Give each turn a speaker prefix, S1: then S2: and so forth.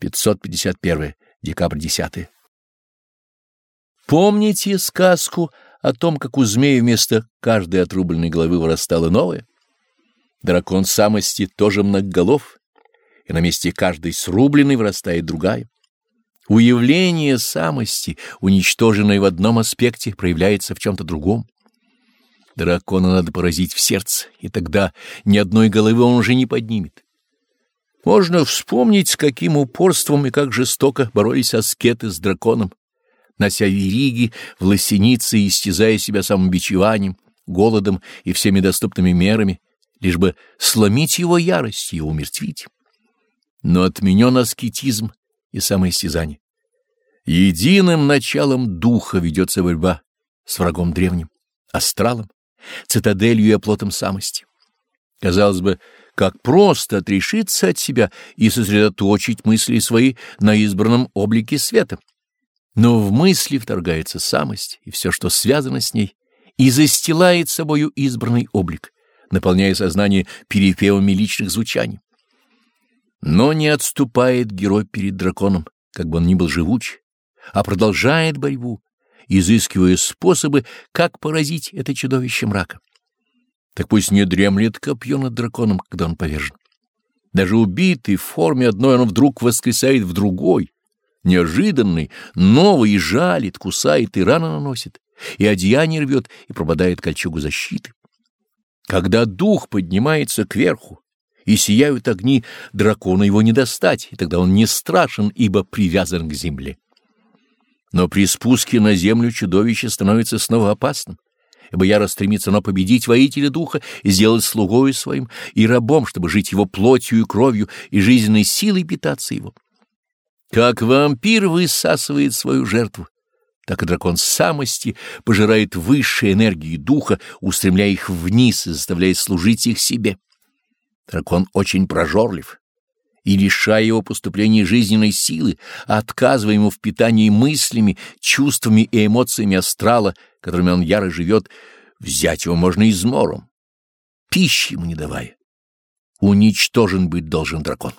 S1: 551. Декабрь 10. Помните сказку о том, как у змея вместо каждой отрубленной головы вырастала новая? Дракон самости тоже многоголов, и на месте каждой срубленной вырастает другая. Уявление самости, уничтоженное в одном аспекте, проявляется в чем-то другом. Дракона надо поразить в сердце, и тогда ни одной головы он уже не поднимет. Можно вспомнить, с каким упорством и как жестоко боролись аскеты с драконом, нося вериги в истязая себя самобичеванием, голодом и всеми доступными мерами, лишь бы сломить его ярость и умертвить. Но отменен аскетизм и самоистязание. Единым началом духа ведется борьба с врагом древним, астралом, цитаделью и оплотом самости. Казалось бы, как просто отрешиться от себя и сосредоточить мысли свои на избранном облике света. Но в мысли вторгается самость и все, что связано с ней, и застилает собою избранный облик, наполняя сознание перепевами личных звучаний. Но не отступает герой перед драконом, как бы он ни был живуч, а продолжает борьбу, изыскивая способы, как поразить это чудовище мрака. Так пусть не дремлет копье над драконом, когда он повержен. Даже убитый в форме одной он вдруг воскресает в другой, неожиданный, новый, и жалит, кусает и рано наносит, и одеяние рвет, и прободает кольчугу защиты. Когда дух поднимается кверху, и сияют огни, дракона его не достать, и тогда он не страшен, ибо привязан к земле. Но при спуске на землю чудовище становится снова опасным ибо яро стремится оно победить воителя духа и сделать слугою своим и рабом, чтобы жить его плотью и кровью и жизненной силой питаться его. Как вампир высасывает свою жертву, так и дракон самости пожирает высшие энергии духа, устремляя их вниз и заставляя служить их себе. Дракон очень прожорлив, и лишая его поступления жизненной силы, отказывая ему в питании мыслями, чувствами и эмоциями астрала, которыми он яро живет, взять его можно измором, пищи ему не давая. Уничтожен быть должен дракон.